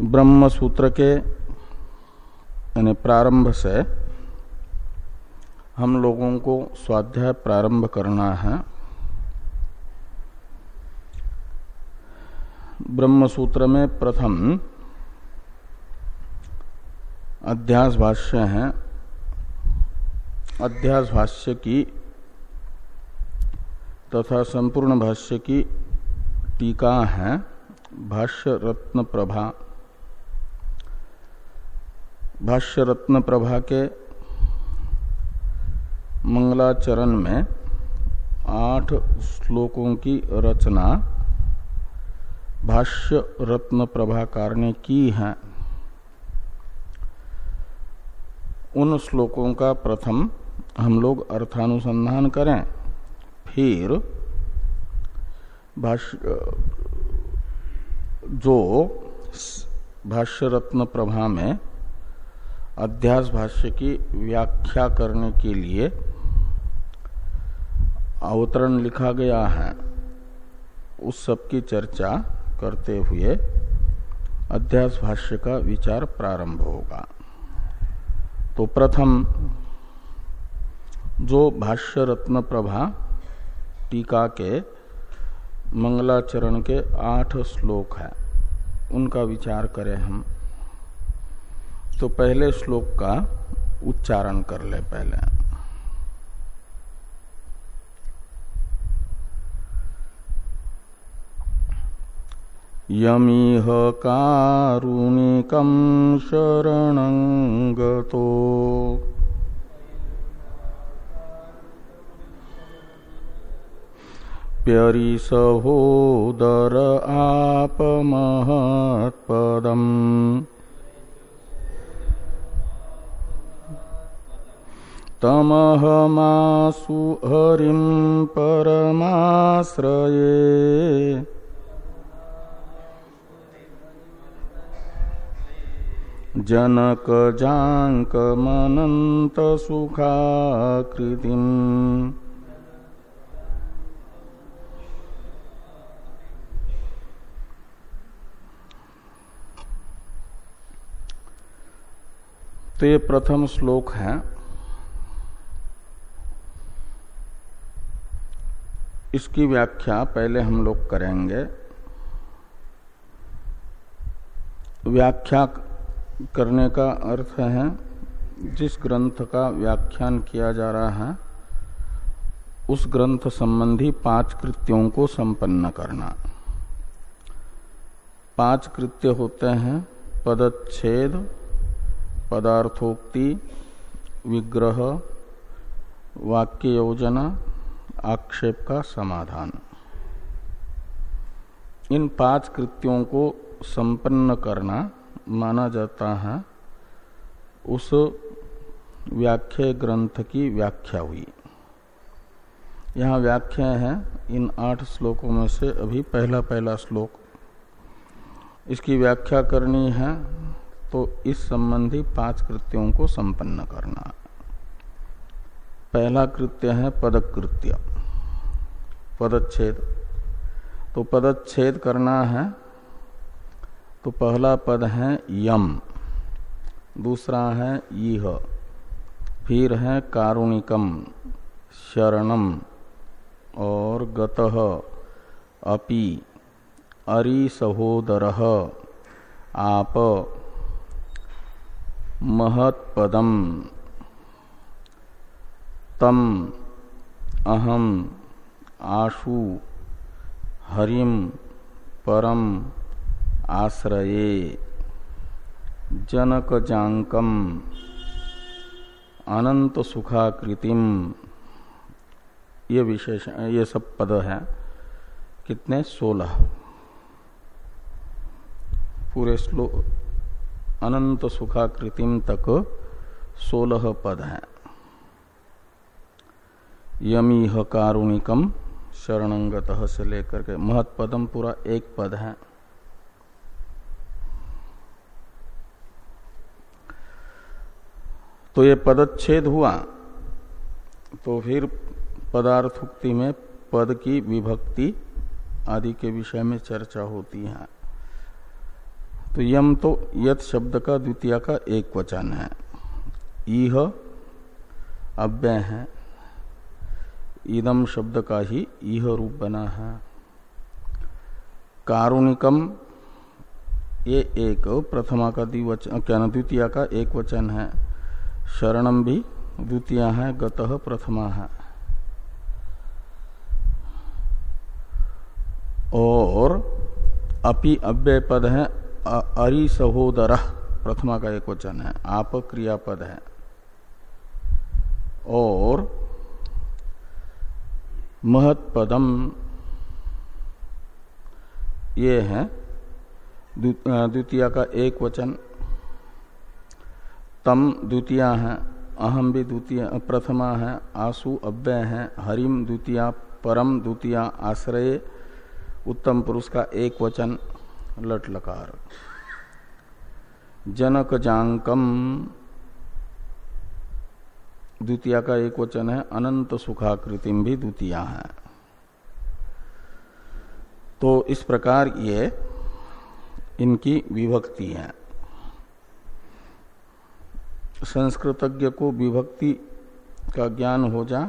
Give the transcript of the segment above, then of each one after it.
ब्रह्म सूत्र के, यानी प्रारंभ से हम लोगों को स्वाध्याय प्रारंभ करना है। ब्रह्म सूत्र में प्रथम अध्यास भाष्य है। अध्यास भाष्य की तथा संपूर्ण भाष्य की टीका है। भाष्य रत्न प्रभा। भाष्य रत्न प्रभा के मंगलाचरण में आठ श्लोकों की रचना भाष्य रत्न प्रभाकार ने की है। उन श्लोकों का प्रथम हम लोग अर्थानुसंधान करें, फिर भाष्य, जो भाष्य रत्न प्रभा में अध्यास भाष्य की व्याख्या करने के लिए अवतरण लिखा गया है। उस सब की चर्चा करते हुए अध्यास भाष्य का विचार प्रारंभ होगा। तो प्रथम, जो भाष्य रत्न प्रभा टीका के मंगलाचरण के आठ श्लोक है, उनका विचार करें हम। तो पहले श्लोक का उच्चारण कर ले पहले। यमीह कारुणिकं शरणं गतो। प्यरिसहोदर आपमहत्पदम्। तमहमासु हरिं परमाश्रये। जनक तो ये प्रथम श्लोक है। इसकी व्याख्या पहले हम लोग करेंगे। व्याख्या करने का अर्थ है, जिस ग्रंथ का व्याख्यान किया जा रहा है, उस ग्रंथ संबंधी पाँच कृत्यों को संपन्न करना। पाँच कृत्य होते हैं, पदच्छेद, पदार्थोक्ति, विग्रह, वाक्य योजना आक्षेप का समाधान। इन पाँच कृत्यों को संपन्न करना माना जाता है। उस व्याख्या ग्रंथ की व्याख्या हुई। यहाँ व्याख्या है, इन आठ श्लोकों में से अभी पहला पहला श्लोक। इसकी व्याख्या करनी है तो इस संबंधी पाँच कृत्यों को संपन्न करना। पहला कृत्य है पदकृत्य। पदच्छेद। तो पदच्छेद करना है तो पहला पद है यम, दूसरा है यह, फिर है कारुणिकम, शरणम, और गत अपि, अरि सहोदर, आप, महत्पदम, तम, अहम आशु हरिम परम आश्रये, जनकजाकम अनंत सुखाकृतिम ये विशेष, ये सब पद है। कितने? सोलह। पूरे श्लोक अनंत सुखाकृतिम तक सोलह पद हैं। यमीह कारुणिकम शरणंगत से लेकर के महत्पदम पूरा एक पद है। तो ये पदच्छेद हुआ तो फिर पदार्थुक्ति में पद की विभक्ति आदि के विषय में चर्चा होती है। तो यम तो यत शब्द का, द्वितीय का एक वचन है। इह अव्यय है। इदम शब्द का ही यह रूप बना है कारुणिकम ये एक प्रथमा का द्विवचन क्या द्वितीय का एक वचन है। शरणम भी द्वितीय है, गत प्रथमा है। और अपि अव्यय पद है अरि सहोदर प्रथमा का एक वचन है आप क्रियापद है। और महत्पदम। ये है। द्वितीय का एक वचन। तम द्वितीय है, अहम भी द्वितीय, प्रथमा है, आसु अव्यय है, हरिम द्वितीय, परम द्वितीय, आश्रय। उत्तम पुरुष का एक वचन लट लकार जनक जांकम द्वितीय का एक वचन है, अनंत सुखाकृतिम भी द्वितीय है। तो इस प्रकार ये इनकी विभक्ति है। संस्कृतज्ञ को विभक्ति का ज्ञान हो जा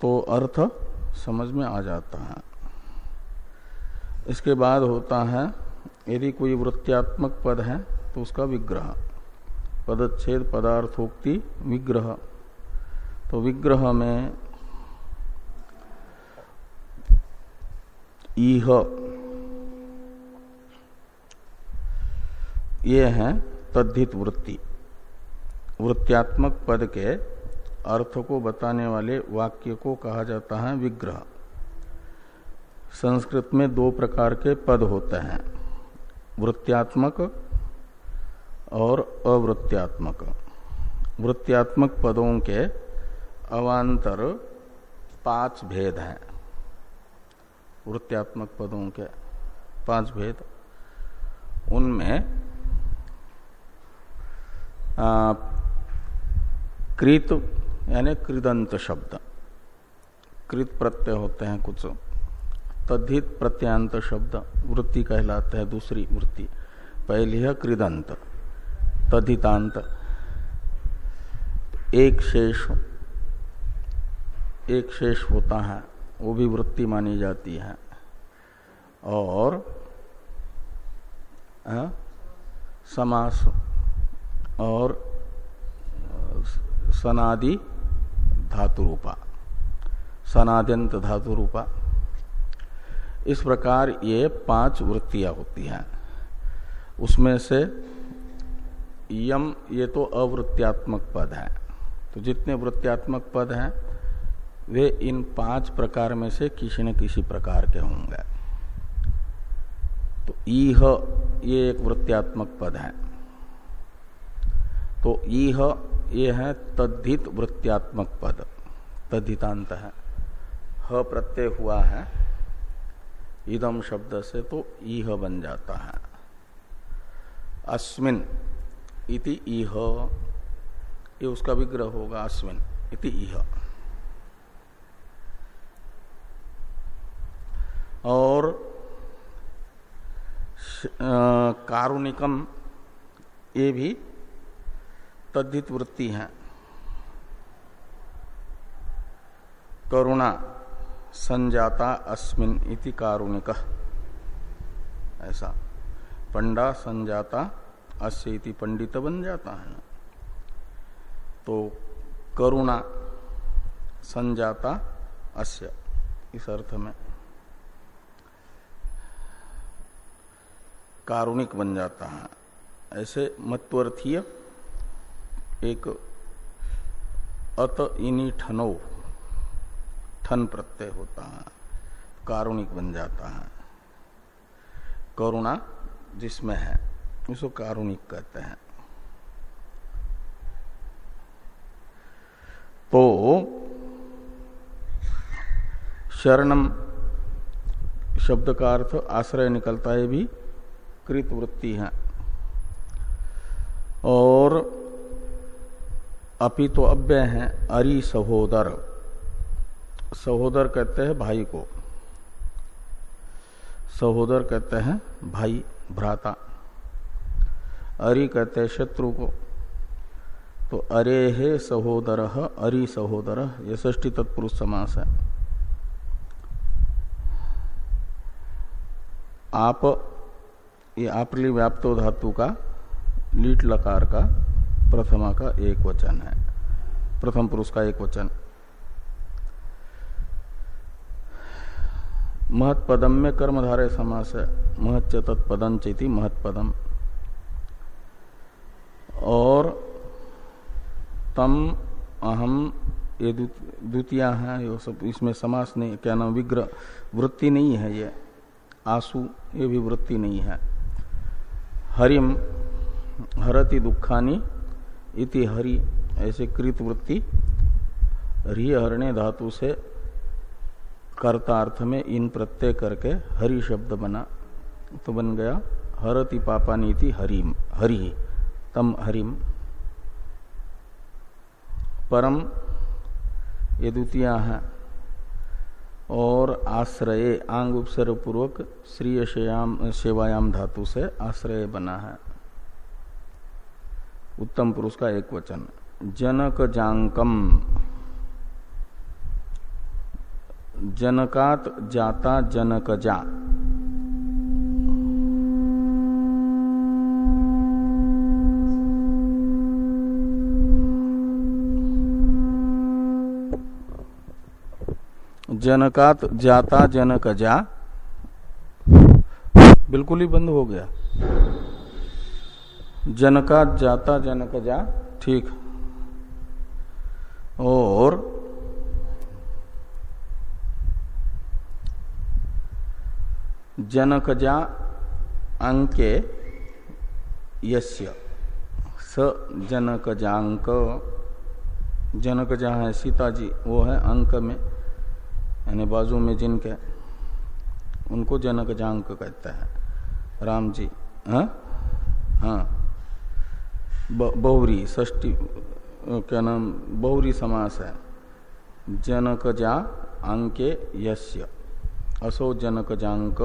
तो अर्थ समझ में आ जाता है। इसके बाद होता है, यदि कोई वृत्त्यात्मक पद है तो उसका विग्रह। पदच्छेद पदार्थोक्ति विग्रह। तो विग्रह में इह ये है तद्धित वृत्ति। वृत्त्यात्मक पद के अर्थ को बताने वाले वाक्य को कहा जाता है विग्रह। संस्कृत में दो प्रकार के पद होते हैं। वृत्त्यात्मक और अवृत्त्यात्मक। वृत्त्यात्मक पदों के अवान्तर पाँच भेद हैं। वृत्त्यात्मक पदों के पाँच भेद। उनमें कृत, यानी कृदंत शब्द। कृत प्रत्यय होते हैं कुछ। तद्धित प्रत्यांत शब्द, वृत्ति कहलाते हैं दूसरी वृत्ति। पहली है कृदंत। तद्धितांत एक शेष एक शेष होता है वो भी वृत्ति मानी जाती है। और आ, समास और सनादि धातु रूपा सनाद्यंत धातु रूपा इस प्रकार ये पाँच वृत्तियाँ होती हैं। उसमें से यम, ये तो अवृत्त्यात्मक पद है। तो जितने वृत्त्यात्मक पद हैं, वे इन पाँच प्रकार में से किसी न किसी प्रकार के होंगे। तो ईह, ये एक वृत्त्यात्मक पद है। तो ईह, ये है तद्धित वृत्त्यात्मक पद। तद्धितांत है। ह प्रत्यय हुआ है। इदम शब्द से तो ईह बन जाता है। अस्मिन इति ईह ये उसका विग्रह होगा अस्मिन इति ईह और कारुणिकम, ये भी तद्धित वृत्ति है। करुणा, संजाता, अस्मिन इति कारुणिक। ऐसा। पंडा, संजाता अस्य पंडित बन जाता है। तो करुणा संजाता अस्य, इस अर्थ में। कारुणिक बन जाता है। ऐसे मत्वर्थीय एक अत इनी ठनो, ठन प्रत्यय होता है। कारुणिक बन जाता है। करुणा जिसमें है। उसको कारुणिक कहते हैं। तो शरणम शब्द का अर्थ आश्रय निकलता है भी कृत वृत्ति है। और अपि तो अव्यय है, अरि सहोदर। सहोदर कहते हैं भाई को। सहोदर कहते हैं भाई, भ्राता। अरि कहते शत्रु को। तो अरे हे सहोदर, अरि सहोदर, ये ष्टी तत्पुरुष समास है। आप, ये आपली व्याप्तो धातु का, लीट लकार का, प्रथमा का एक वचन है। प्रथम पुरुष का एक वचन। महत्पदम में कर्मधारय समास है। महच्च तत्पदम चेती महत्पदम और तम अहम, ये द्वितीय है, ये सब इसमें समास नहीं, क्या नाम, विग्रह, वृत्ति नहीं है ये। आँसू, ये भी वृत्ति नहीं है। हरिम, हरति दुखानी, इति हरि, ऐसे कृत वृत्ति हरणे धातु से कर्ता अर्थ में इन प्रत्यय करके हरि शब्द बना तो बन गया, हरति पापा नीति हरिम, हरि। तम हरिम। परम ये द्वितीय है। और आश्रय, आंग उपसर्ग पूर्वक श्रीय सेवायाम धातु से आश्रय बना है। उत्तम पुरुष का एक वचन, जनक जांकम। जनकात जाता जनक जा जनकात जाता जनक जा। बिल्कुल ही बंद हो गया। जनकात जाता जनक जा, ठीक। और जनकजा अंके यस्य। स जनकजांक जनकजा है सीता जी वो है अंक में। यानी बाजू में जिनके, उनको जनकजांक कहता है। राम जी हाँ? हाँ। बहुरी ष्टी क्या नाम? बहुरी समास है। जनकजा अंके यस्य। असो जनक जांक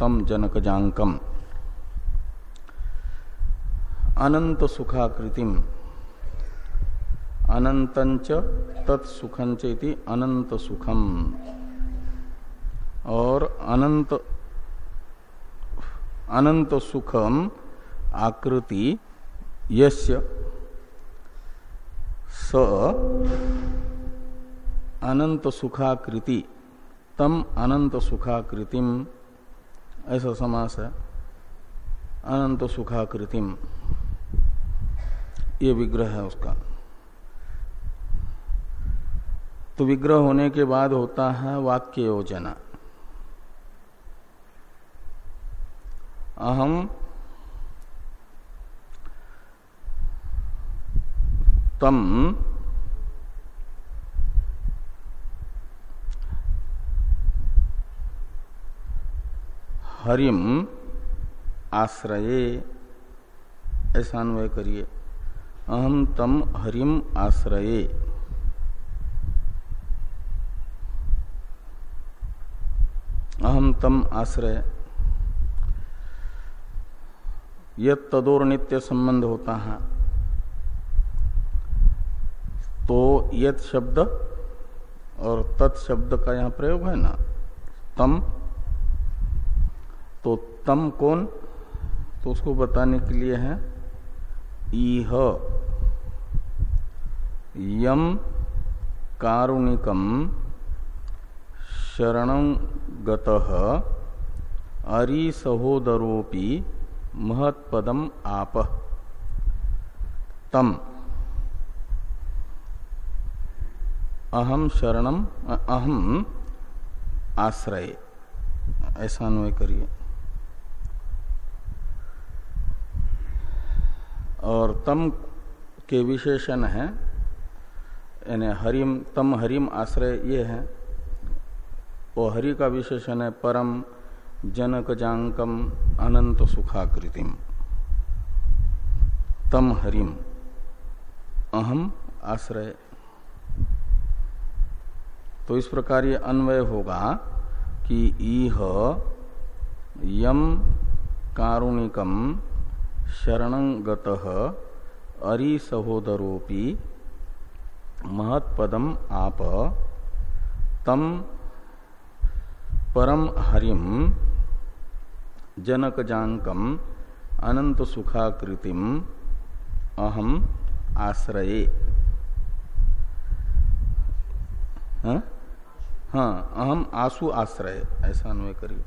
तम जनक जांकम अनंत सुखाकृतिम। अनंतंच तत्सुखंच इति अनंत सुखम और अनंत अनंत सुखम आकृति यस्य स अनंत सुखाकृति तम अनंत सुखाकृतिम ऐसा समास है। अनंत सुखाकृतिम ये विग्रह है उसका। तो विग्रह होने के बाद होता है वाक्य योजना अहम तम हरिम आश्रये। ऐसा अन्वय करिए। अहम तम हरिम आश्रये। अहम तम आश्रय। यद तदोर नित्य संबंध होता है। तो यद शब्द और तत्शब्द का यहाँ प्रयोग है ना? तम। तो तम कौन? तो उसको बताने के लिए है, इह। यम कारुणिकम। शरण अरि सहोदरोपि महत्पदम आप। तम। अहम शरणम अहम आश्रय। ऐसा अन्वय करिए। और तम के विशेषण है, यानी हरिम तम हरिम आश्रय ये है। वो हरि का विशेषण है परम जनक जांकम अनंत सुखाकृतिम तम हरिम। अहम आश्रय। तो इस प्रकार ये अन्वय होगा कि इह यम कारुणिकम शरणगत अरि सहोदरोपि महत्पदम आप। तम परम हरिम जनकजांकम अनंत सुखाकृतिम अहम आश्रये। हाँ, अहम आसु आश्रय ऐसा अन्वय करिए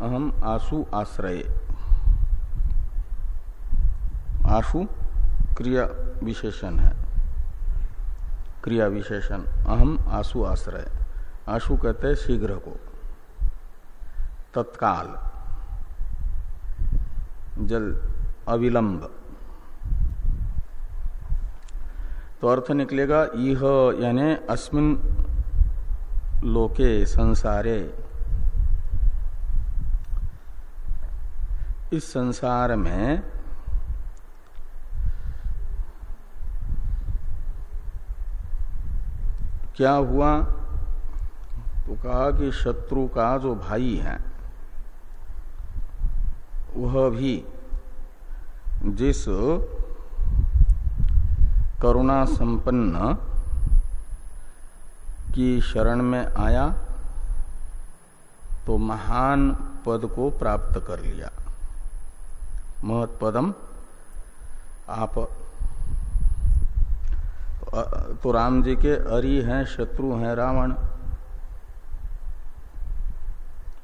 अहम आसु आश्रय। आशु क्रिया विशेषण है। क्रिया विशेषण अहम आसु आश्रय। आशु कहते हैं शीघ्र को। तत्काल। जल अविलंब। तो अर्थ निकलेगा यह यानी अस्मिन लोके संसारे। इस संसार में क्या हुआ? तो कहा कि शत्रु का जो भाई है वह भी जिस करुणा संपन्न की शरण में आया तो महान पद को प्राप्त कर लिया। महत्पदम आप तो राम जी के अरि हैं, शत्रु हैं, रावण।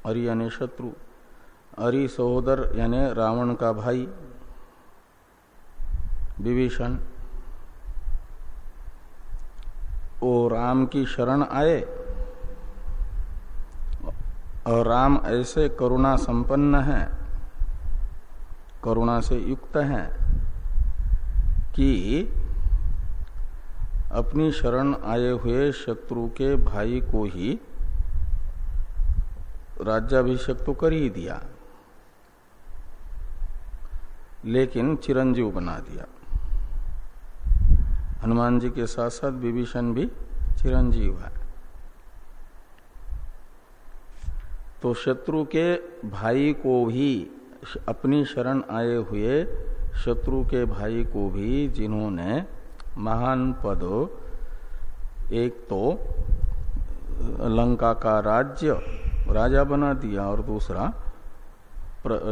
अरि यानी शत्रु। अरि सहोदर यानी रावण का भाई विभीषण। वो राम की शरण आए और राम ऐसे करुणा संपन्न है, करुणा से युक्त हैं कि अपनी शरण आए हुए शत्रु के भाई को ही राज्याभिषेक तो कर ही दिया। लेकिन चिरंजीव बना दिया। हनुमान जी के साथ साथ विभीषण भी चिरंजीव है। तो शत्रु के भाई को भी अपनी शरण आए हुए शत्रु के भाई को भी जिन्होंने महान पद, एक तो लंका का राज्य राजा बना दिया और दूसरा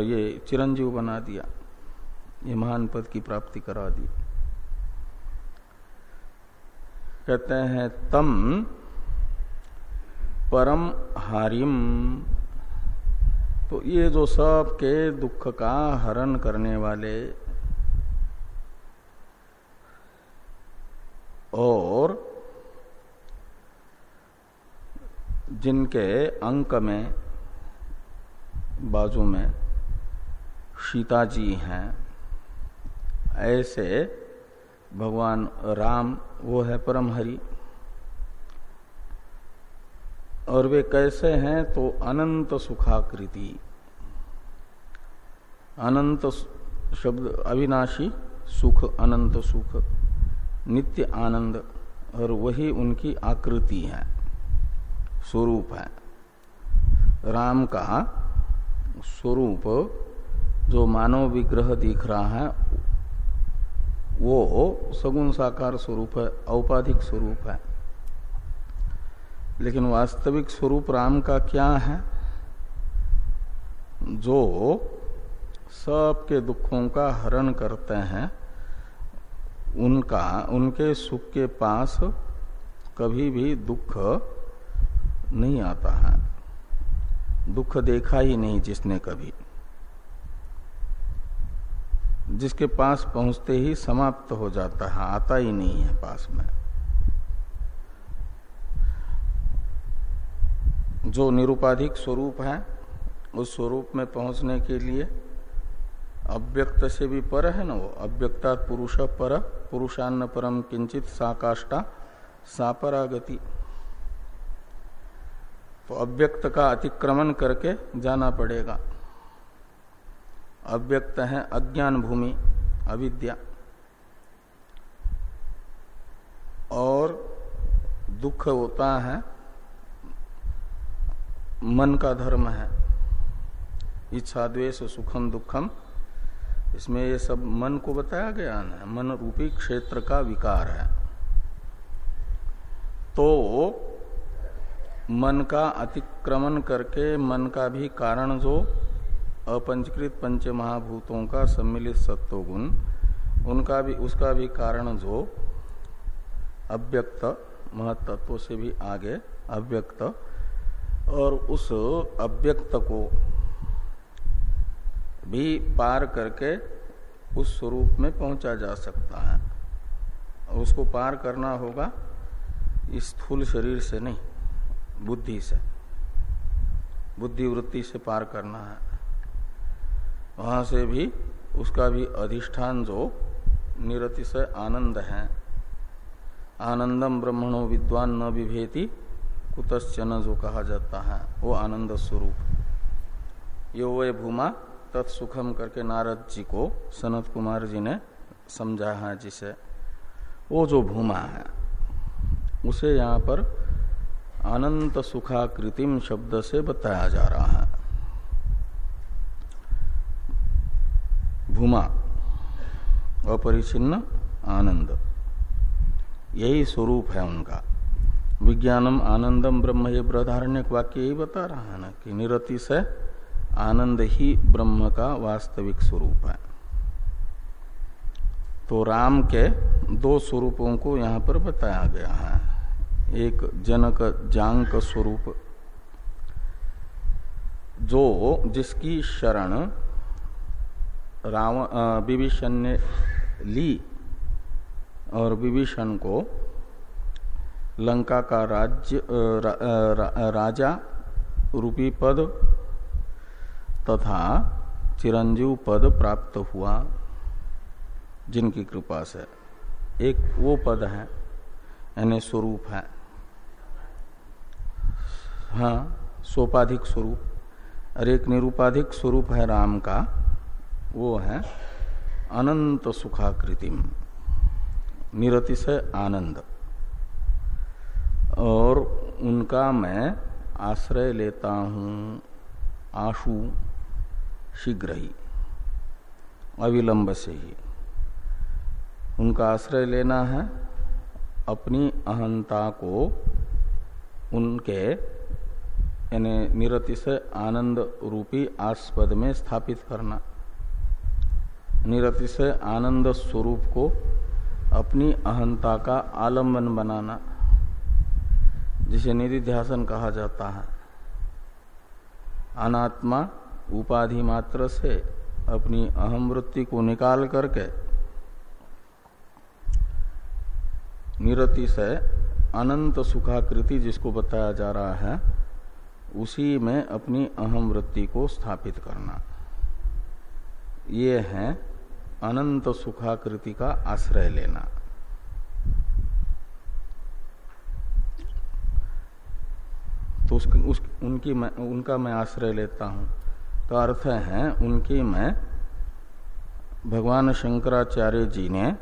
ये चिरंजीव बना दिया। ये महान पद की प्राप्ति करा दी। कहते हैं, तम परम हारिम तो ये जो सब के दुख का हरण करने वाले और जिनके अंक में, बाजू में सीता जी हैं ऐसे भगवान राम, वो है परम हरि और वे कैसे हैं? तो अनंत सुखाकृति। अनंत शब्द अविनाशी, सुख अनंत सुख, नित्य आनंद, और वही उनकी आकृति है, स्वरूप है। राम का स्वरूप जो मानव विग्रह दिख रहा है वो सगुण साकार स्वरूप है, औपाधिक स्वरूप है। लेकिन वास्तविक स्वरूप राम का क्या है? जो सबके दुखों का हरण करते हैं, उनका, उनके सुख के पास कभी भी दुख नहीं आता है। दुख देखा ही नहीं जिसने कभी। जिसके पास पहुँचते ही समाप्त हो जाता है, आता ही नहीं है पास में। जो निरुपाधिक स्वरूप है, उस स्वरूप में पहुँचने के लिए अव्यक्त से भी पर है ना वो? अव्यक्ता पुरुष पर, पुरुषान्न परम किंचित साकाष्टा, सापरागति। तो अव्यक्त का अतिक्रमण करके जाना पड़ेगा। अव्यक्त है अज्ञान भूमि, अविद्या। और दुख होता है, मन का धर्म है। इच्छा, द्वेष, सुखम, दुखम, इसमें ये सब मन को बताया गया ना, मन रूपी क्षेत्र का विकार है। तो मन का अतिक्रमण करके, मन का भी कारण जो अपंचकृत पंच महाभूतों का सम्मिलित सत्व गुण उनका भी, उसका भी कारण जो? अव्यक्त, महत्त्व से भी आगे, अव्यक्त। और उस अव्यक्त को भी पार करके उस स्वरूप में पहुँचा जा सकता है। उसको पार करना होगा इस स्थूल शरीर से नहीं, बुद्धि से। बुद्धि वृत्ति से पार करना है। वहाँ से भी उसका भी अधिष्ठान जो निरति से आनंद है। आनंदम ब्रह्मणो विद्वान न विभेति, कुतश्चन जो कहा जाता है, वो आनंद स्वरूप। यो वे भूमा तत्सुखम करके नारद जी को सनत कुमार जी ने समझा है जिसे। वो जो भूमा है, उसे यहाँ पर अनंत सुखाकृतिम शब्द से बताया जा रहा है। भूमा, अपरिचिन्न आनंद। यही स्वरूप है उनका। विज्ञानम आनंदम ब्रह्म ये बृहदारण्य वाक्य यही बता रहा है ना कि निरति से आनंद ही ब्रह्म का वास्तविक स्वरूप है। तो राम के दो स्वरूपों को यहाँ पर बताया गया है। एक जनक जांक स्वरूप, जो जिसकी शरण रावण विभीषण ने ली और विभीषण को लंका का राज्य रा, रा, राजा रूपी पद तथा चिरंजीव पद प्राप्त हुआ जिनकी कृपा से। एक वो पद है यानी स्वरूप है। हाँ सोपाधिक स्वरूप। और एक निरूपाधिक स्वरूप है राम का। वो है अनंत सुखाकृतिम, निरति से आनंद। और उनका मैं आश्रय लेता हूँ, आशु शीघ्र ही अविलंब से ही। उनका आश्रय लेना है, अपनी अहंता को उनके, यानी निरति से आनंद रूपी आस्पद में स्थापित करना। निरति से आनंद स्वरूप को अपनी अहंता का आलंबन बनाना, जिसे निधि ध्यासन कहा जाता है। अनात्मा उपाधि मात्र से अपनी अहम वृत्ति को निकाल करके निरति से अनंत सुखाकृति जिसको बताया जा रहा है, उसी में अपनी अहम वृत्ति को स्थापित करना। ये है अनंत सुखाकृति का आश्रय लेना। तो उस, उस उनकी मैं उनका मैं आश्रय लेता हूँ। तो अर्थ है उनकी मैं भगवान शंकराचार्य जी ने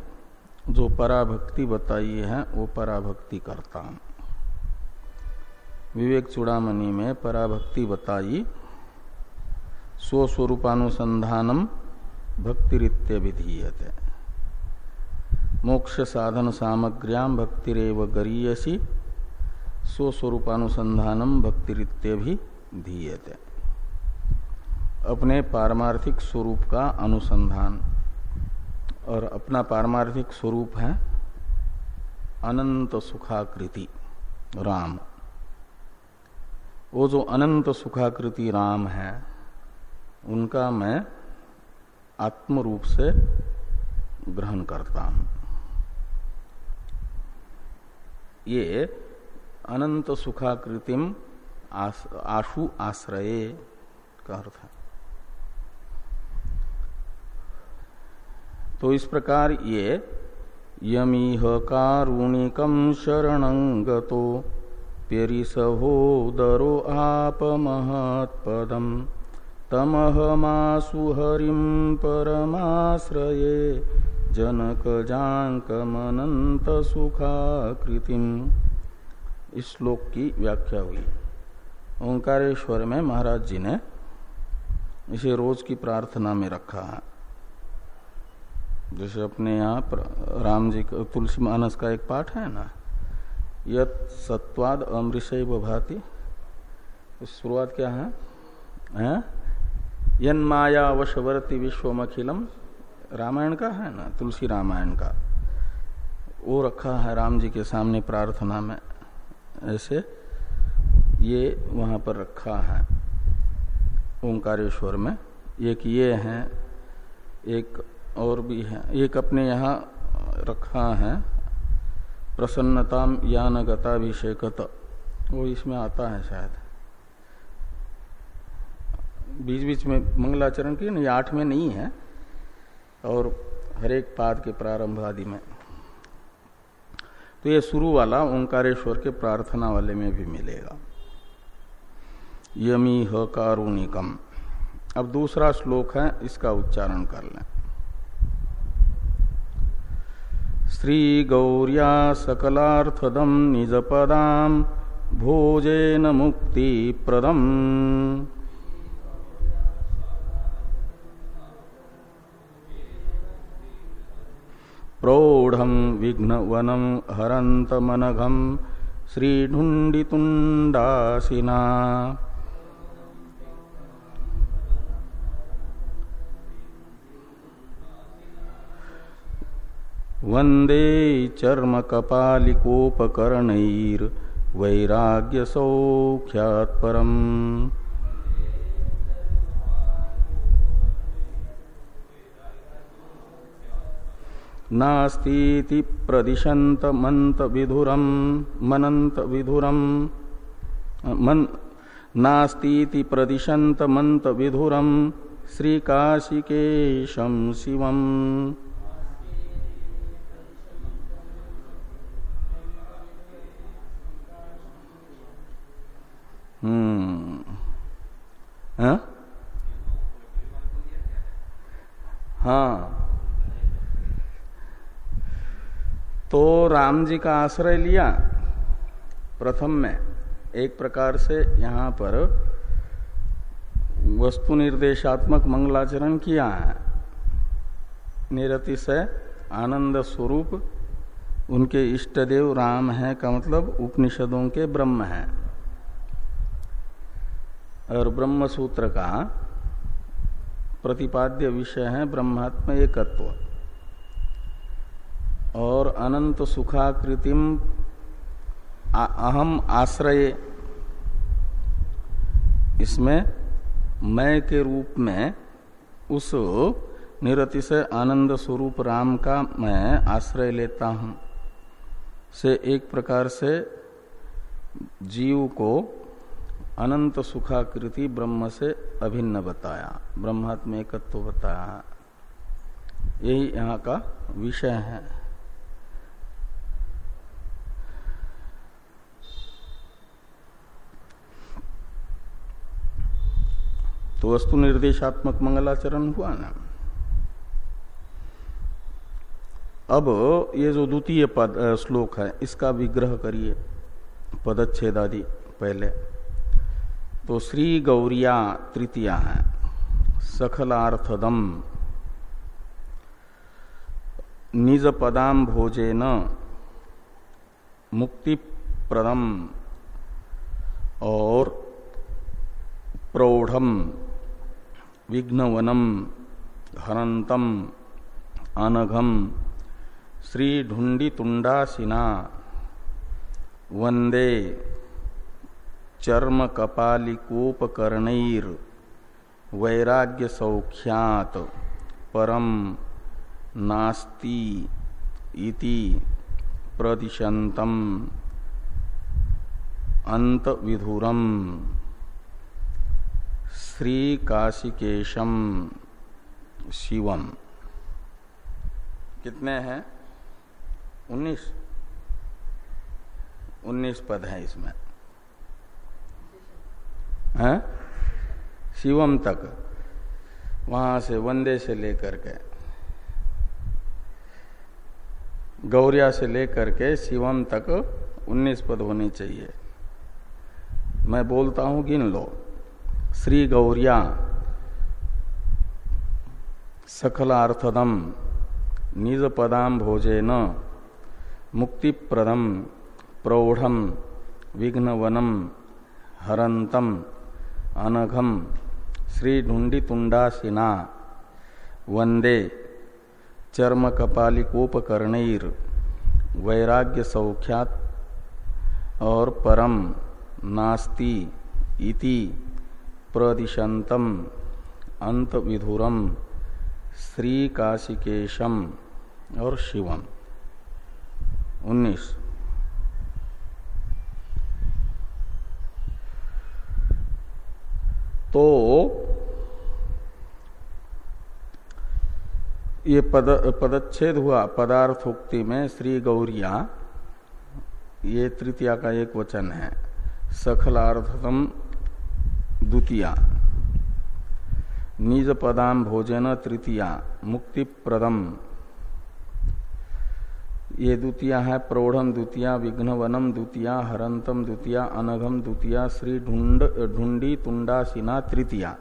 जो पराभक्ति बताई है वो पराभक्ति करता हूँ। विवेक चूड़ामणि में पराभक्ति बताई स्वस्वरूपानुसंधानम भक्तिरित्य विधीयते। मोक्ष साधन सामग्र्याम भक्तिरेव गरीयसी स्वस्वरूपानुसंधानम भक्तिरित्य भी धीयते। अपने पारमार्थिक स्वरूप का अनुसंधान और अपना पारमार्थिक स्वरूप है अनंत सुखाकृति राम। वो जो अनंत सुखाकृति राम है, उनका मैं आत्म रूप से ग्रहण करता हूँ। ये अनंत सुखाकृतिम आशु आश्रय का अर्थ है। तो इस प्रकार ये यमीह कारुणिकम शरण गो पेरिसहोदरो आप महत्पदम तमहमासु हरिम परमाश्रये सुखाकृतिम इस श्लोक की व्याख्या हुई। ओंकारेश्वर में महाराज जी ने इसे रोज की प्रार्थना में रखा है। जैसे अपने यहाँ राम जी का तुलसी मानस का एक पाठ है ना? यत सत्वाद अमृषय भाति। शुरुआत क्या है, है? यन माया वशवर्ती विश्वमखिलम। रामायण का है ना? तुलसी रामायण का। वो रखा है राम जी के सामने प्रार्थना में। ऐसे ये वहाँ पर रखा है ओंकारेश्वर में। एक ये है, एक और भी है। एक अपने यहाँ रखा है। प्रसन्नता यान गताभिषेकत वो इसमें आता है शायद। बीच बीच में मंगलाचरण की, नहीं, आठ में नहीं है, और हरेक पाद के प्रारंभ आदि में। तो ये शुरू वाला ओंकारेश्वर के प्रार्थना वाले में भी मिलेगा। यमी ह कारुणिकम। अब दूसरा श्लोक है, इसका उच्चारण कर लें। श्री गौरिया सकलार्थदम निजपदाम भोजेन मुक्ति प्रदम प्रौढ़ विघ्नवनम हरन्तमनघम श्रीढुण्डितुण्डासिना। वंदे चर्म नास्ती प्रदिशंत मंत विधुरम मनंत विधुरम। मन नास्ती प्रदिशंत मंत विधुरम श्रीकाशिकेशम शिवम। हम्म। हाँ, हाँ। तो राम जी का आश्रय लिया प्रथम में। एक प्रकार से यहाँ पर वस्तु निर्देशात्मक मंगलाचरण किया है। निरति से आनंद स्वरूप उनके इष्ट देव राम है का मतलब उपनिषदों के ब्रह्म है। और ब्रह्म सूत्र का प्रतिपाद्य विषय है ब्रह्मात्म एकत्व। और अनंत सुखाकृतिम अहम आश्रय। इसमें मैं के रूप में उस निरति से आनंद स्वरूप राम का मैं आश्रय लेता हूँ। से एक प्रकार से जीव को अनंत सुखाकृति ब्रह्म से अभिन्न बताया, ब्रह्मात्म एकत्व बताया। यही यहाँ का विषय है। तो वस्तु निर्देशात्मक मंगलाचरण हुआ ना। अब ये जो द्वितीय पद श्लोक है, इसका विग्रह करिए पदच्छेद आदि पहले। तो श्री गौरिया तृतीया है सखलार्थदम निज पदाम भोजेन मुक्ति प्रदम और प्रौढ़ विघ्नवनम हरंतम अनघम श्रीढुंडितुंडासिना वंदे चर्म कपालिकोपकरणैर वैराग्य सौख्यात परम नास्ति इति प्रदिशंतम अंत विधुरम श्री काशिकेशम शिवम। कितने हैं? उन्नीस। उन्नीस पद है इसमें। है? शिवम तक। वहाँ से वंदे से लेकर के। गौरिया से लेकर के शिवम तक उन्नीस पद होने चाहिए। मैं बोलता हूँ गिन लो। श्री गौरिया सकलार्थदम निज पदाम भोजेन मुक्तिप्रदम प्रौढ़ विघ्नवनम हरंतम अनघम श्री ढूंढितुंडासिना वंदे चर्म वैराग्य सौख्यात और परम नास्ति इति। प्रदिशंतम अंत विधुरम श्री काशिकेशम और शिवम। उन्नीस। तो ये पद, पदच्छेद हुआ पदार्थोक्ति में श्री गौरिया। ये तृतीया का एक वचन है। सखलार्थम द्वितीया। निज पदाम भोजन तृतीया। मुक्ति प्रदम ये द्वितीय है, प्रौढ़ द्वितीय विघ्नवनम द्वितीय हरंतम द्वितीय अनघम द्वितीय श्री ढूंढ ढूंढी तुंडासीना तृतीया।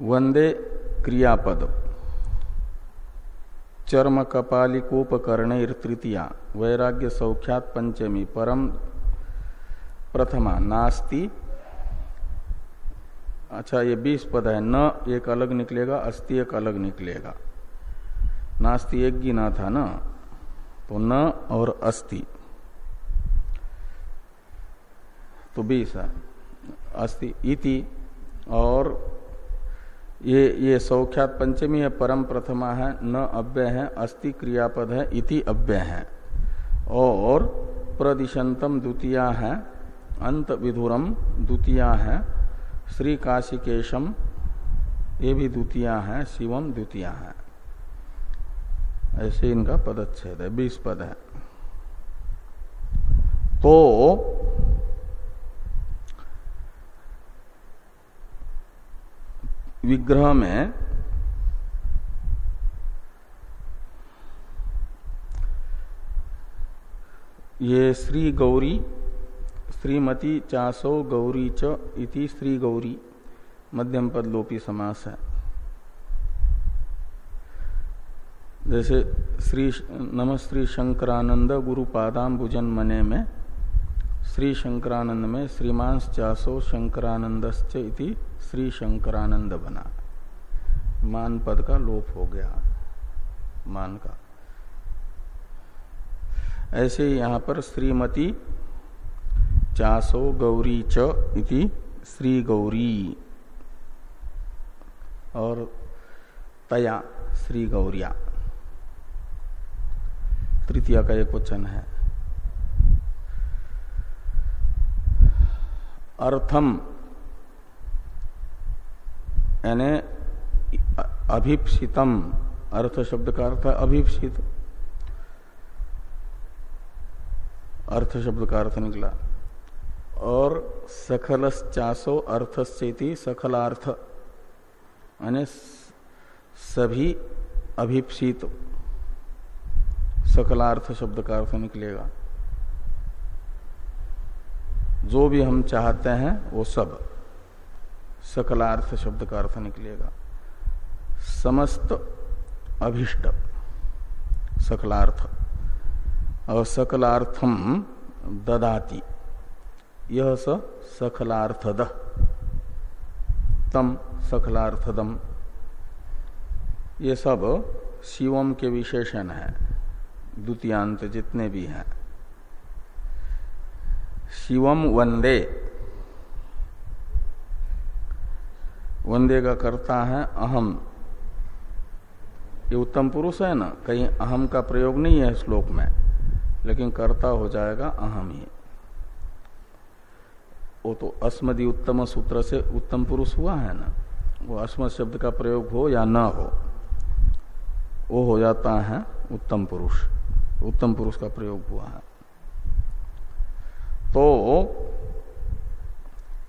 वंदे क्रियापद। चर्म कपालिकोपकर्ण तृतीया वैराग्य सौख्यात पंचमी परम प्रथमा, नास्ति। अच्छा ये बीस पद है। न एक अलग निकलेगा, अस्थि एक अलग निकलेगा। नास्ति एक गिना था ना? तो न और अस्थि। तो बीस है। अस्थि, इति और ये ये सौख्यात पंचमी है, परम प्रथमा है, न अव्यय है, अस्थि क्रियापद है, इति अव्यय है। और प्रदिशंतम द्वितीया है, अंत विधुरम द्वितीया है श्री काशिकेशम ये भी द्वितीया है, शिवम द्वितीया है। ऐसे इनका पदच्छेद है, बीस पद है। तो विग्रह में ये श्री गौरी श्रीमती चासो गौरी च इति श्री गौरी मध्यम पद लोपी समास है। जैसे श्री नम श्री शंकरानंद गुरुपादाम भुजन मने में, श्री शंकरानंद में श्रीमांस चासो शंकरानंद इति श्री शंकरानंद बना। मान पद का लोप हो गया। मान का। ऐसे यहाँ पर श्रीमती चासो गौरी च इति श्री गौरी। और तया श्री गौरिया। तृतीया का एक वचन है। अर्थम यानी अभिप्सितम। अर्थ शब्द का अर्थ है अभिप्सित। अर्थ शब्द का अर्थ निकला। और सकलश्चासो अर्थस्यति सकलार्थ। यानी सभी अभिप्सित। सकलार्थ शब्द का अर्थ निकलेगा। जो भी हम चाहते हैं, वो सब सकलार्थ शब्द का अर्थ निकलेगा। समस्त अभिष्ट, सकलार्थ। और सकलार्थम ददाती। यह स सखलार्थद तम सखलार्थदम ये सब शिवम के विशेषण है। द्वितीयांत जितने भी हैं। शिवम वंदे। वंदे का करता है अहम। ये उत्तम पुरुष है ना? कहीं अहम का प्रयोग नहीं है श्लोक में, लेकिन कर्ता हो जाएगा अहम ही। वो तो अस्मदि उत्तम सूत्र से उत्तम पुरुष हुआ है ना? वो अस्मद शब्द का प्रयोग हो या ना हो, वो हो जाता है उत्तम पुरुष। उत्तम पुरुष का प्रयोग हुआ है। तो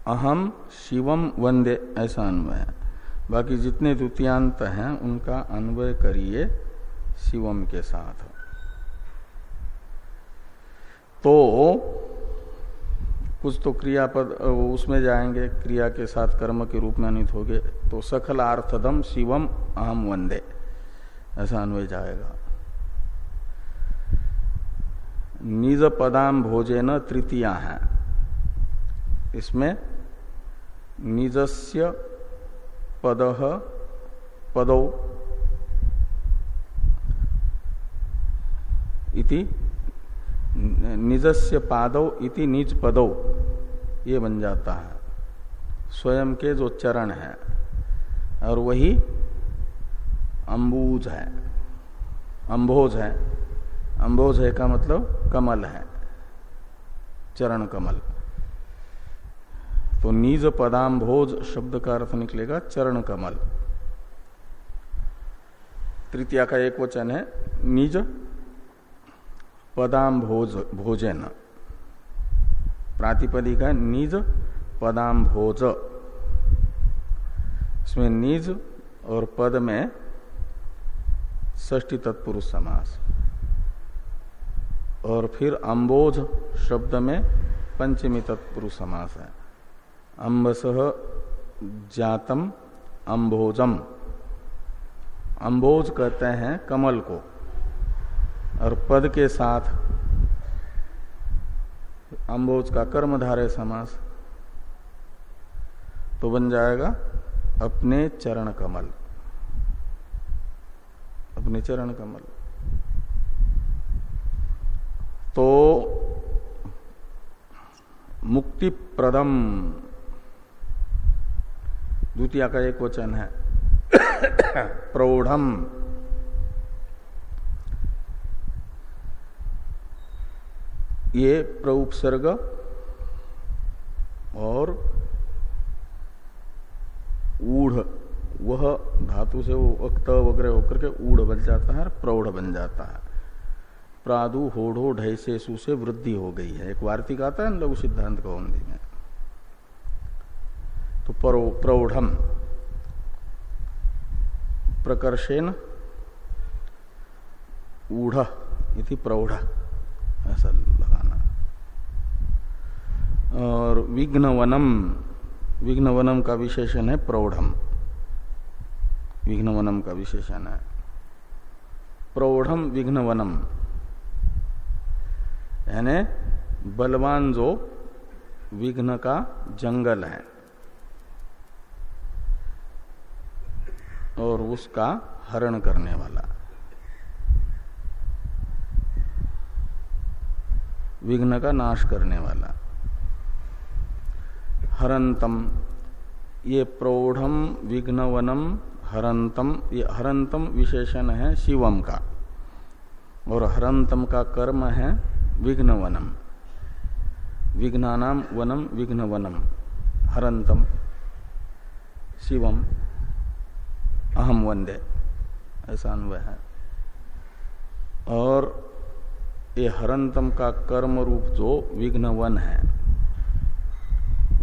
अहम शिवम वंदे, ऐसा अन्वय है। बाकी जितने द्वितीयांत हैं, उनका अन्वय करिए शिवम के साथ। तो कुछ तो क्रियापद उसमें जाएँगे, क्रिया के साथ कर्म के रूप में अनित हो गए तो सकल अर्थदम शिवम अहम वंदे। ऐसा अन्वय जाएगा। निज पदाम भोजन तृतीया है। इसमें निजस्य पद पदौ इति निजस्य पादौ इति निज पदौ ये बन जाता है। स्वयं के जो चरण है, और वही अंबूज है। अंबोज है। अंबोज है का मतलब कमल है, चरण कमल। तो निज पदाम्भोज शब्द का अर्थ निकलेगा चरण कमल। तृतीया का एक वचन है, निज पदाम भोज भोजन। प्रातिपदिका निज पदाम भोज इसमें निज और पद में ष्टी तत्पुरुष समास। और फिर अम्बोज शब्द में पंचमी तत्पुरुष समास है। अम्बस जातम, अम्भोजम। अम्बोज कहते हैं कमल को। और पद के साथ अम्बोज का कर्मधारय समास तो बन जाएगा अपने चरण कमल। अपने चरण कमल। तो मुक्ति प्रदम। द्वितीय का एक वचन है। प्रौढ़ ये प्रउपसर्ग और ऊढ़, वह धातु से वो अक्त वगैरह होकर के ऊढ़ बन जाता है प्रौढ़ बन जाता है। प्रादु, होढ़ो ढैसे से वृद्धि हो गई है। एक वार्तिक आता है, लघु सिद्धांत कौंदी में तो प्रौढ़ प्रकर्षेन ऊढ़ प्रौढ़। ऐसा और विघ्नवनम विघ्नवनम का विशेषण है प्रौढ़म। विघ्नवनम का विशेषण है। प्रौढ़म, विघ्नवनम। यानी बलवान जो विघ्न का जंगल है। और उसका हरण करने वाला। विघ्न का नाश करने वाला। हरंतम ये प्रौढ़ विघ्नवनम हरंतम ये हरंतम विशेषण है शिवम का। और हरंतम का कर्म है विघ्नवनम विघ्नानाम वनम विघ्नवनम हरंतम शिवम अहम वंदे ऐसा अन्वय है। और ये हरंतम का कर्म रूप जो विघ्नवन है।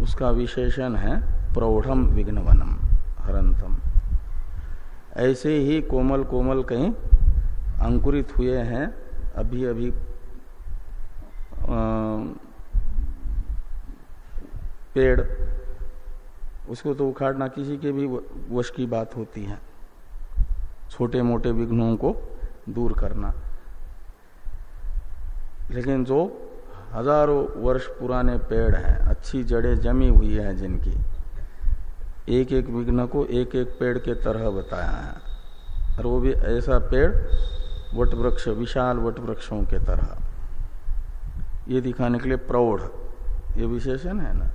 उसका विशेषण है प्रौढ़ विघ्नवनम, हरंतम। ऐसे ही कोमल कोमल कहीं अंकुरित हुए हैं, अभी अभी पेड़, उसको तो उखाड़ना किसी के भी वश की बात होती है। छोटे मोटे विघ्नों को दूर करना। लेकिन जो हज़ारों वर्ष पुराने पेड़ हैं, अच्छी जड़ें जमी हुई है जिनकी। एक एक विघ्न को एक एक पेड़ के तरह बताया है। और वो भी ऐसा पेड़ वट वृक्ष विशाल वट वृक्षों के तरह। ये दिखाने के लिए प्रौढ़, ये विशेषण है ना?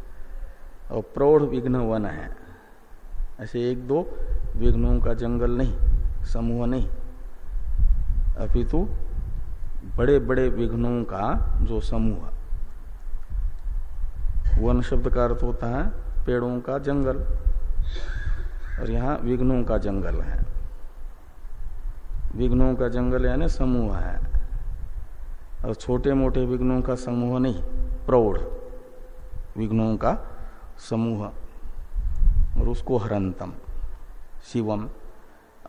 और प्रौढ़ विघ्न वन है। ऐसे एक दो विघ्नों का जंगल नहीं, समूह नहीं। अपितु बड़े बड़े विघ्नों का जो समूह वन शब्द का अर्थ होता है पेड़ों का जंगल। और यहाँ विघ्नों का जंगल है। विघ्नों का जंगल यानी समूह है। और छोटे मोटे विघ्नों का समूह नहीं, प्रौढ़ विघ्नों का समूह। और उसको हरंतम, शिवम,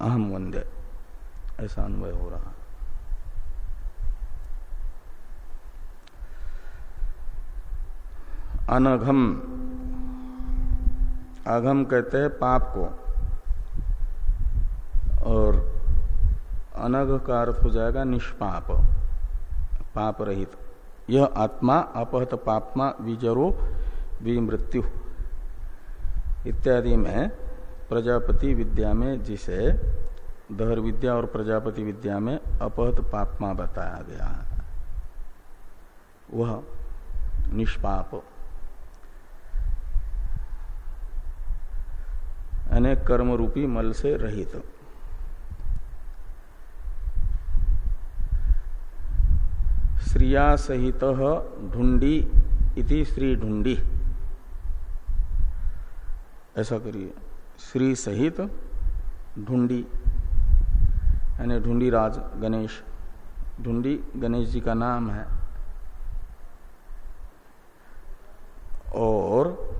अहम वंदे, ऐसा अन्वय हो रहा अनघम। अघम कहते हैं पाप को। और अनघ का अर्थ हो जाएगा निष्पाप पाप रहित यह आत्मा, अपहत पापमा, विजरो, विमृत्यु इत्यादि में प्रजापति विद्या में जिसे दहर विद्या और प्रजापति विद्या में अपहत पापमा बताया गया। है वह निष्पाप। अनेक कर्म रूपी मल से रहित। श्रिया सहित ढूंढी इति श्री ढूंढी। ऐसा करिए। श्री सहित ढूंढी। यानी ढूंढी राज गणेश। ढूंढी गणेश जी का नाम है। और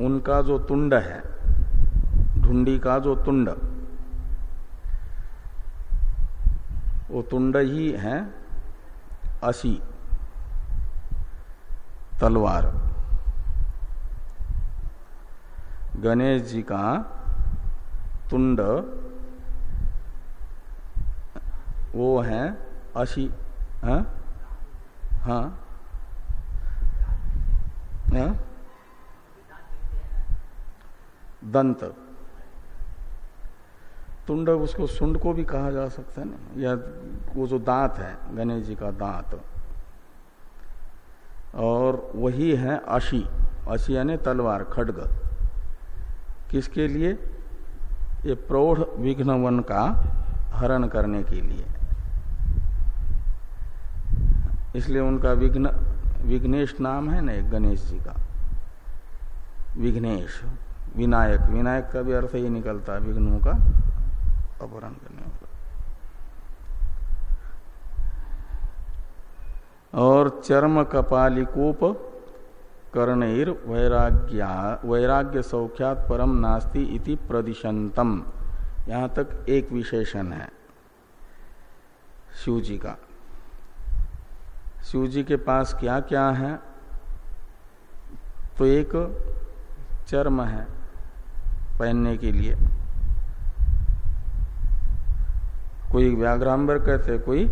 उनका जो तुंड है ढूंढी का जो तुंड? वो तुंड ही है असी, तलवार। गणेश जी का तुंड, वो है असी हाँ? हाँ। हाँ? दंत। तुंड उसको सुंड को भी कहा जा सकता है ना? या वो जो दांत है, गणेश जी का दांत। और वही है अशी। अशी यानी तलवार, खड्ग। किसके लिए? ये प्रौढ़ विघ्नवन का हरण करने के लिए। इसलिए उनका विघ्न, विघ्नेश नाम है ना एक गणेश जी का। विघ्नेश, विनायक। विनायक का भी अर्थ ही निकलता है विघ्नों का। अपहरण करने वाला। और चर्म कपालिकोप कर्णैर वैराग्या, वैराग्य सौख्यात परम नास्ति इति प्रदिशंतम यहाँ तक एक विशेषण है शिव जी का। शिव जी के पास क्या क्या है? तो एक चर्म है पहनने के लिए। कोई व्याघ्रांबर कहते कोई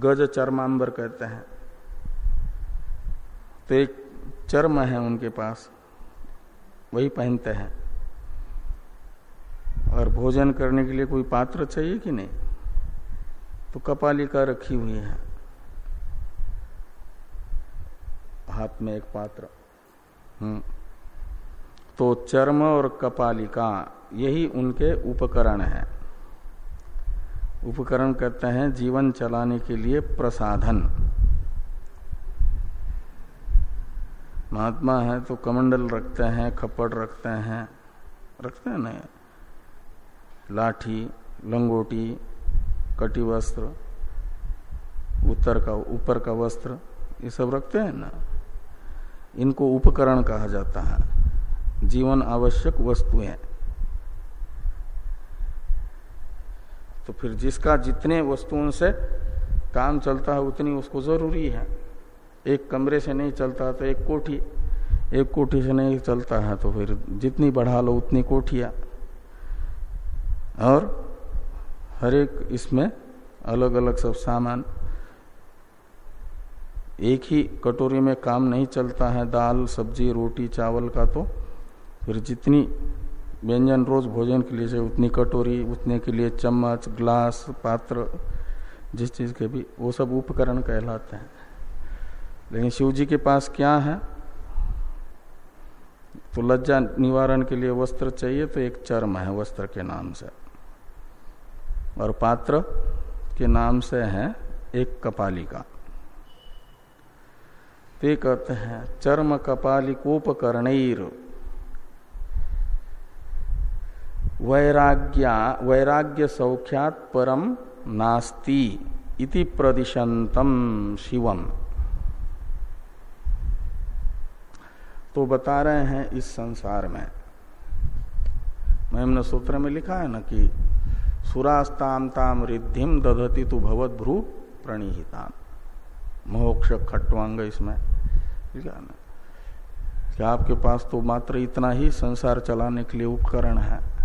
गज चर्मांबर कहते हैं। तो एक चर्म है उनके पास, वही पहनते हैं। और भोजन करने के लिए कोई पात्र चाहिए कि नहीं? तो कपालिका रखी हुई है, हाथ में एक पात्र। हम्म। तो चर्म और कपालिका यही उनके उपकरण है। उपकरण कहते हैं जीवन चलाने के लिए प्रसाधन। महात्मा है तो कमंडल रखते हैं खप्पड़ रखते हैं। रखते हैं ना लाठी, लंगोटी, कटी वस्त्र, उत्तर का, ऊपर का वस्त्र, ये सब रखते हैं ना। इनको उपकरण कहा जाता है। जीवन आवश्यक वस्तुएँ। तो फिर जिसका जितने वस्तुओं से काम चलता है, उतनी उसको ज़रूरी है। एक कमरे से नहीं चलता तो एक कोठी एक कोठी से नहीं चलता है तो फिर जितनी बढ़ा लो, उतनी कोठिया। और हर एक इसमें अलग अलग सब सामान। एक ही कटोरी में काम नहीं चलता है, दाल, सब्ज़ी, रोटी, चावल का तो फिर जितनी व्यंजन रोज भोजन के लिए उतनी कटोरी, उतने के लिए चम्मच, ग्लास, पात्र, जिस चीज़ के भी, वो सब उपकरण कहलाते हैं। लेकिन शिव जी के पास क्या है? तो लज्जा निवारण के लिए वस्त्र चाहिए तो एक चर्म है, वस्त्र के नाम से। और पात्र के नाम से है एक कपालिका। ते कहते हैं, चर्म कपालिकोपकरणैर। वैराग्या वैराग्य सौख्यात परम नास्ति इति प्रदिशंतम शिवम। तो बता रहे हैं इस संसार में। हमने सूत्र में लिखा है ना कि सुरास्ताम ताम रिद्धिम दधति तु भवत भ्रू प्रणीहिताम मोक्ष खट्वांग इसमें। ठीक है ना? कि आपके पास तो मात्र इतना ही संसार चलाने के लिए उपकरण है।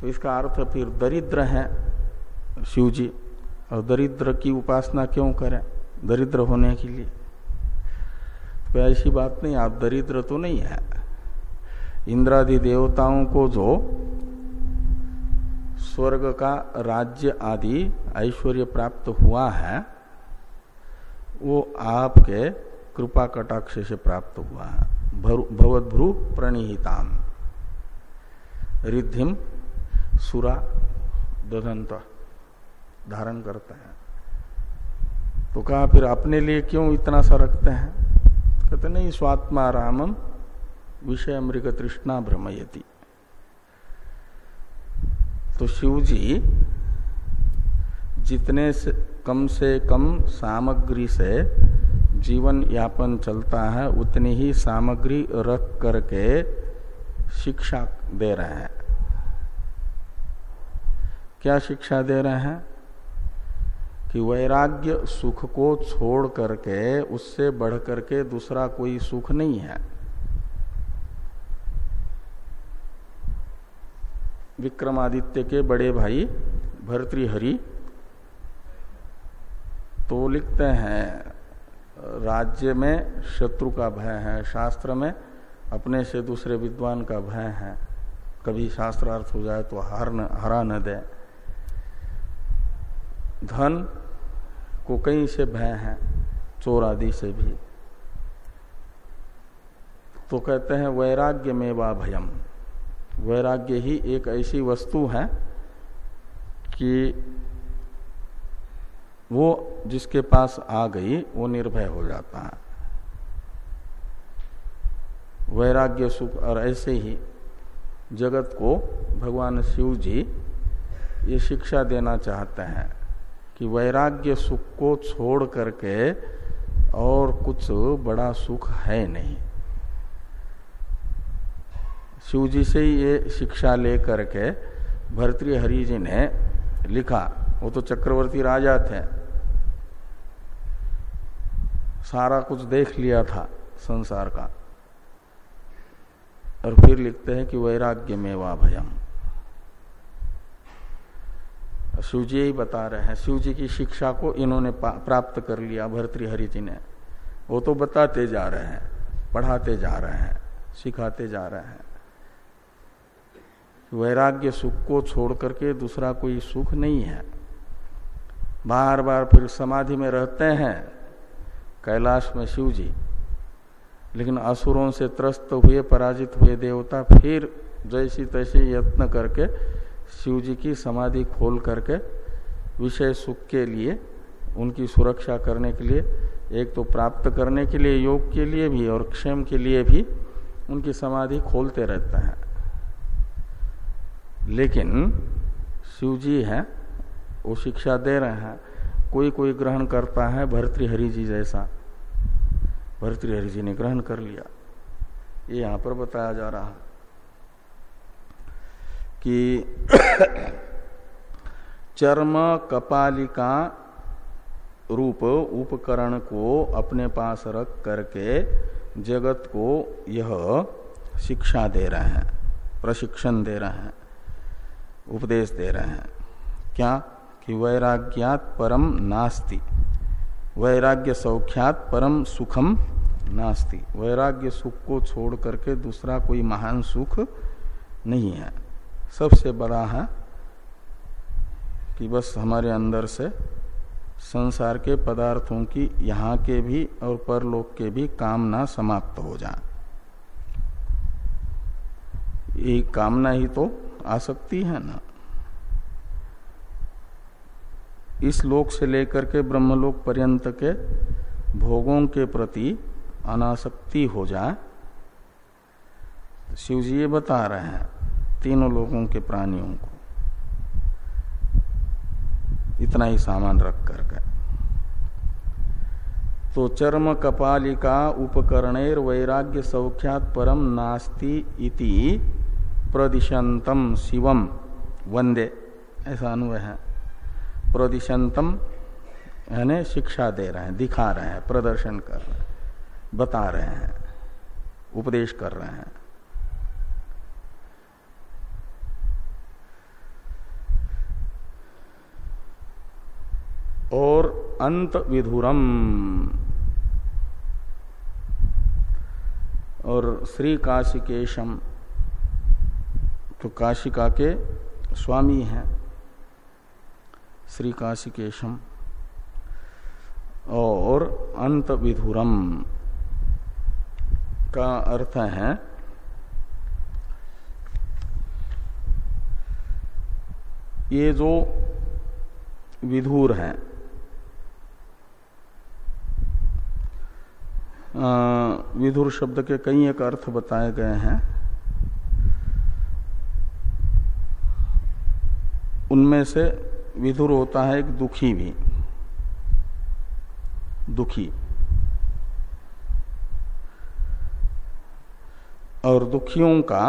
तो इसका अर्थ फिर दरिद्र है शिव जी और दरिद्र की उपासना क्यों करें? दरिद्र होने के लिए। तो ऐसी बात नहीं, आप दरिद्र तो नहीं है। इंद्रादि देवताओं को जो स्वर्ग का राज्य आदि ऐश्वर्य प्राप्त हुआ है, वो आपके कृपा कटाक्ष से प्राप्त हुआ है। भवद्भ्रु प्रणिहिताम। रिद्धिम सुरा दधंत धारण करते हैं। तो कहा, फिर अपने लिए क्यों इतना सा रखते हैं? कहते, नहीं, स्वात्मा रामम विषय मृग तृष्णा भ्रमयती। तो शिव जी जितने से कम से कम सामग्री से जीवन यापन चलता है, उतनी ही सामग्री रख करके शिक्षा दे रहे हैं। क्या शिक्षा दे रहे हैं? कि वैराग्य सुख को छोड़ करके, उससे बढ़ करके दूसरा कोई सुख नहीं है। विक्रमादित्य के बड़े भाई भर्तृहरि तो लिखते हैं, राज्य में शत्रु का भय है, शास्त्र में अपने से दूसरे विद्वान का भय है। कभी शास्त्रार्थ हो जाए तो हार न, हरा न दे। धन को कहीं से भय है, चोर आदि से भी। तो कहते हैं वैराग्य में वा भयम। वैराग्य ही एक ऐसी वस्तु है कि वो जिसके पास आ गई, वो निर्भय हो जाता है। वैराग्य सुख, और ऐसे ही जगत को भगवान शिव जी ये शिक्षा देना चाहते हैं। कि वैराग्य सुख को छोड़ करके और कुछ बड़ा सुख है नहीं। शिव जी से ही ये शिक्षा ले करके भरतृहरि जी ने लिखा। वो तो चक्रवर्ती राजा थे। सारा कुछ देख लिया था संसार का। और फिर लिखते हैं कि वैराग्य में वा भयम। शिव जी ही बता रहे हैं शिव जी की शिक्षा को इन्होंने प्राप्त कर लिया भरतृहरि जी ने। वो तो बताते जा रहे हैं, पढ़ाते जा रहे हैं, सिखाते जा रहे हैं। वैराग्य सुख को छोड़ करके दूसरा कोई सुख नहीं है। बार बार फिर समाधि में रहते हैं, कैलाश में शिव जी लेकिन असुरों से त्रस्त हुए, पराजित हुए देवता फिर जैसी तैसी यत्न करके शिव जी की समाधि खोल करके विषय सुख के लिए, उनकी सुरक्षा करने के लिए, एक तो प्राप्त करने के लिए, योग के लिए भी और क्षेम के लिए भी उनकी समाधि खोलते रहते हैं। लेकिन शिव जी है, वो शिक्षा दे रहे हैं। कोई कोई ग्रहण करता है भरतृहरि जी जैसा। भरतृहरि जी ने ग्रहण कर लिया। ये यहाँ पर बताया जा रहा है। कि चर्म कपालिका रूप उपकरण को अपने पास रख करके जगत को यह शिक्षा दे रहे हैं, प्रशिक्षण दे रहे हैं, उपदेश दे रहे हैं। क्या? कि वैराग्यात परम नास्ति। वैराग्य सौख्यात परम सुखम नास्ति। वैराग्य सुख को छोड़ करके दूसरा कोई महान सुख नहीं है। सबसे बड़ा है कि बस हमारे अंदर से संसार के पदार्थों की यहाँ के भी और परलोक के भी कामना समाप्त हो जाए। ये कामना ही तो आसक्ति है ना। इस लोक से लेकर के ब्रह्मलोक पर्यंत के भोगों के प्रति अनासक्ति हो जाए। शिव जी ये बता रहे हैं तीनों लोगों के प्राणियों को। इतना ही सामान रख कर करके तो चर्म कपालिका उपकरणेर वैराग्य सौख्यात परम नास्ति इति प्रदिशंतम शिवम। वंदे ऐसा अनुय है। प्रदिशंतम यानी शिक्षा दे रहे हैं, दिखा रहे हैं, प्रदर्शन कर रहे हैं, बता रहे हैं, उपदेश कर रहे हैं। और अंत विधुरम। और श्री काशिकेशम तो काशिका के स्वामी हैं श्री काशिकेशम। और अंत विधुरम का अर्थ है, ये जो विधुर हैं विधुर शब्द के कई एक अर्थ बताए गए हैं। उनमें से विधुर होता है एक दुखी भी। दुखी। और दुखियों का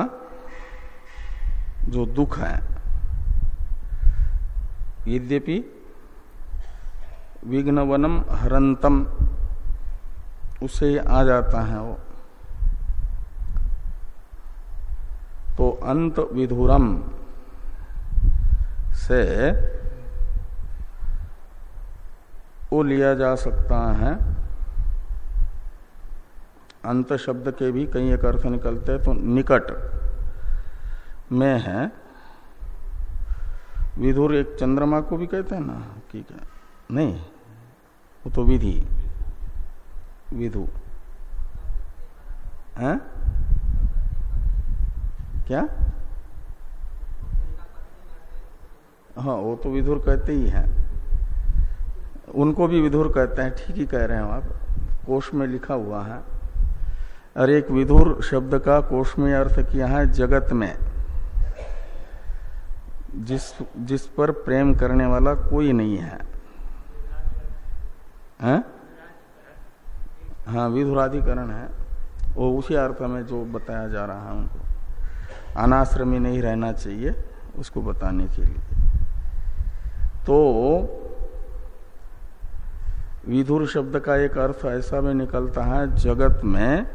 जो दुख है, यद्यपि विघ्नवनम हरंतम उसे आ जाता है वो। तो अंत विधुरम से वो लिया जा सकता है। अंत शब्द के भी कई एक अर्थ निकलते हैं तो निकट में है। विधुर एक चंद्रमा को भी कहते हैं ना, ठीक है। नहीं, वो तो विधि। विधु। है? क्या? हाँ वो तो विधुर कहते ही हैं। उनको भी विधुर कहते हैं ठीक ही कह रहे हैं आप। कोष में लिखा हुआ है। और एक विधुर शब्द का कोष में अर्थ किया है जगत में। जिस जिस पर प्रेम करने वाला कोई नहीं है, है? हाँ विधुराधिकरण है। वो उसी अर्थ में जो बताया जा रहा है उनको। अनाश्रमी नहीं रहना चाहिए उसको बताने के लिए। तो विधुर शब्द का एक अर्थ ऐसा भी निकलता है, जगत में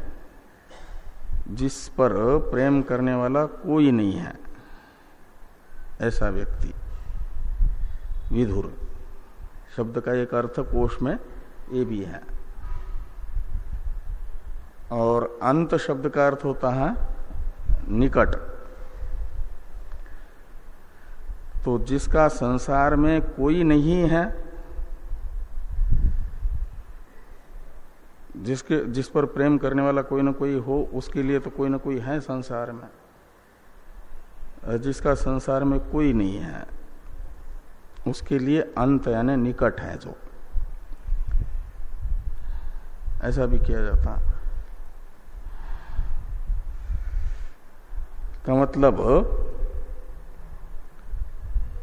जिस पर प्रेम करने वाला कोई नहीं है, ऐसा व्यक्ति। विधुर शब्द का एक अर्थ कोष में ये भी है। और अंत शब्द का अर्थ होता है निकट। तो जिसका संसार में कोई नहीं है, जिसके, जिस पर प्रेम करने वाला कोई ना कोई हो, उसके लिए तो कोई ना कोई है संसार में। जिसका संसार में कोई नहीं है, उसके लिए अंत यानी निकट है जो। ऐसा भी किया जाता का मतलब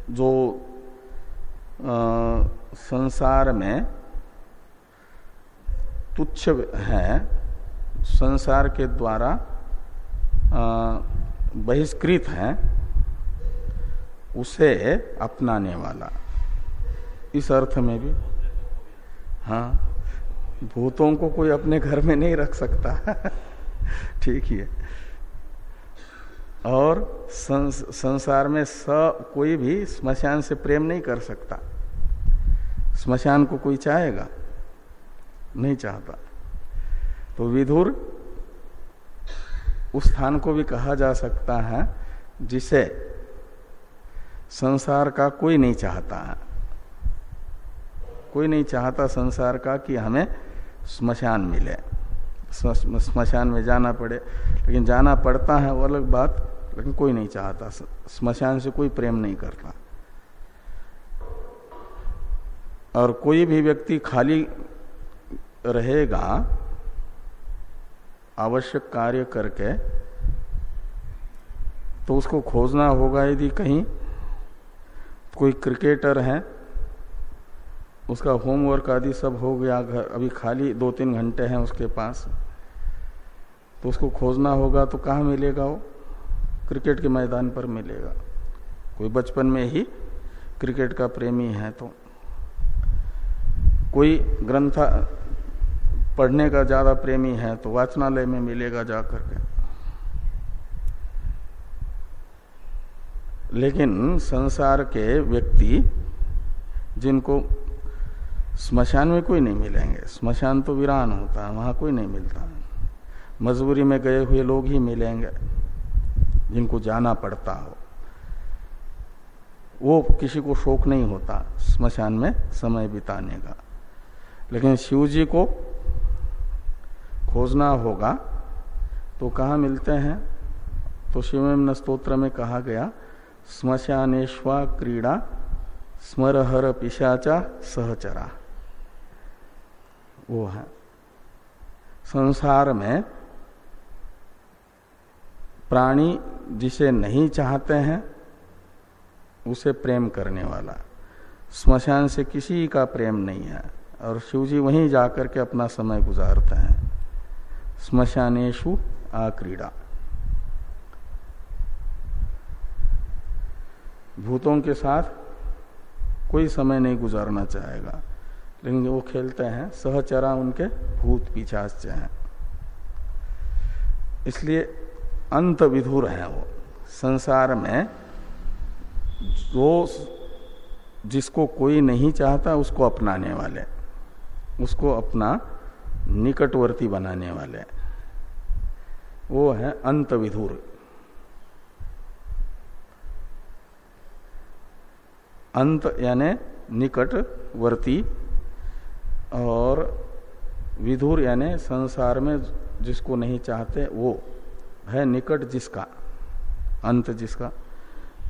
जो आ, संसार में तुच्छ है संसार के द्वारा बहिष्कृत है उसे अपनाने वाला। इस अर्थ में भी। हाँ भूतों को कोई अपने घर में नहीं रख सकता। ठीक ही है। और संस, संसार में स कोई भी स्मशान से प्रेम नहीं कर सकता। स्मशान को कोई चाहेगा? नहीं चाहता। तो विधुर उस स्थान को भी कहा जा सकता है जिसे संसार का कोई नहीं चाहता है। कोई नहीं चाहता संसार का कि हमें स्मशान मिले। स्मशान में जाना पड़े। लेकिन जाना पड़ता है वो अलग बात। लेकिन कोई नहीं चाहता स्मशान से कोई प्रेम नहीं करता। और कोई भी व्यक्ति खाली रहेगा, आवश्यक कार्य करके तो उसको खोजना होगा यदि कहीं कोई क्रिकेटर है, उसका होमवर्क आदि सब हो गया, घर अभी खाली दो तीन घंटे हैं उसके पास तो उसको खोजना होगा तो कहाँ मिलेगा वो? क्रिकेट के मैदान पर मिलेगा। कोई बचपन में ही क्रिकेट का प्रेमी है तो। कोई ग्रंथ पढ़ने का ज़्यादा प्रेमी है तो वाचनालय में मिलेगा जाकर के। लेकिन संसार के व्यक्ति जिनको स्मशान में कोई नहीं मिलेंगे। स्मशान तो वीरान होता है, वहाँ कोई नहीं मिलता। मजबूरी में गए हुए लोग ही मिलेंगे। जिनको जाना पड़ता हो। वो किसी को शोक नहीं होता, स्मशान में समय बिताने का। लेकिन शिव जी को खोजना होगा तो कहाँ मिलते हैं? तो शिव स्त्रोत्र में कहा गया, स्मशानेश्वा क्रीड़ा, स्मरहर पिशाचा सहचरा। वो है। संसार में प्राणी जिसे नहीं चाहते हैं, उसे प्रेम करने वाला। स्मशान से किसी का प्रेम नहीं है, और शिवजी वहीं जाकर के अपना समय गुजारते हैं। स्मशानेशु आक्रीड़ा। भूतों के साथ कोई समय नहीं गुजारना चाहेगा, लेकिन वो खेलते हैं, सहचरा उनके भूत पिछाच हैं। इसलिए अंत विधुर है वो। संसार में जो जिसको कोई नहीं चाहता, उसको अपनाने वाले उसको अपना निकटवर्ती बनाने वाले वो है अंत विधुर अंत यानी निकटवर्ती और विधुर यानी संसार में जिसको नहीं चाहते, वो। है निकट जिसका, अंत जिसका,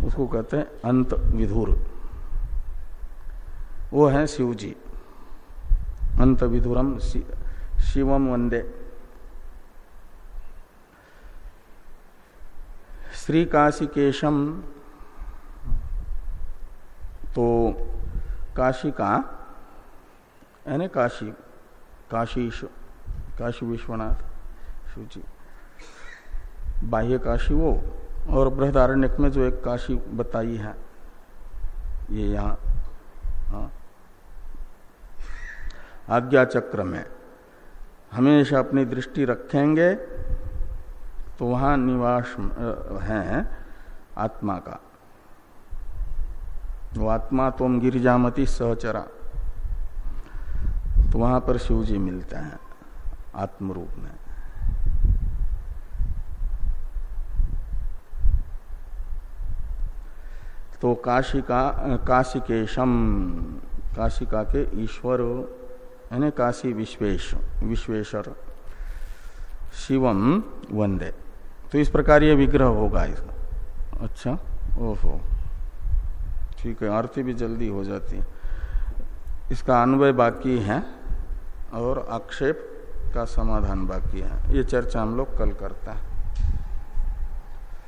उसको कहते हैं अंत विधुर। वो है शिव जी अंत विधुरम शिवम वंदे। श्री काशिकेशम तो काशी का यानी काशी, काशीश, काशी विश्वनाथ शिव जी बाह्य काशी वो और बृहदारण्यक में जो एक काशी बताई है, ये यहाँ हाँ। आज्ञा चक्र में। हमेशा अपनी दृष्टि रखेंगे तो वहाँ निवास, है, आत्मा का। वो आत्मा तुम गिरिजामती सहचरा। तो वहाँ पर शिव जी मिलते हैं आत्म रूप में। तो काशिका, काशिकेशम, काशिका के ईश्वर, यानी काशी विश्वेश, विश्वेश्वर, शिवम वंदे। तो इस प्रकार ये विग्रह होगा इसका अच्छा ओहो। ठीक है, आरती भी जल्दी हो जाती है। इसका अन्वय बाकी है, और आक्षेप का समाधान बाकी है। ये चर्चा हम लोग कल करते हैं।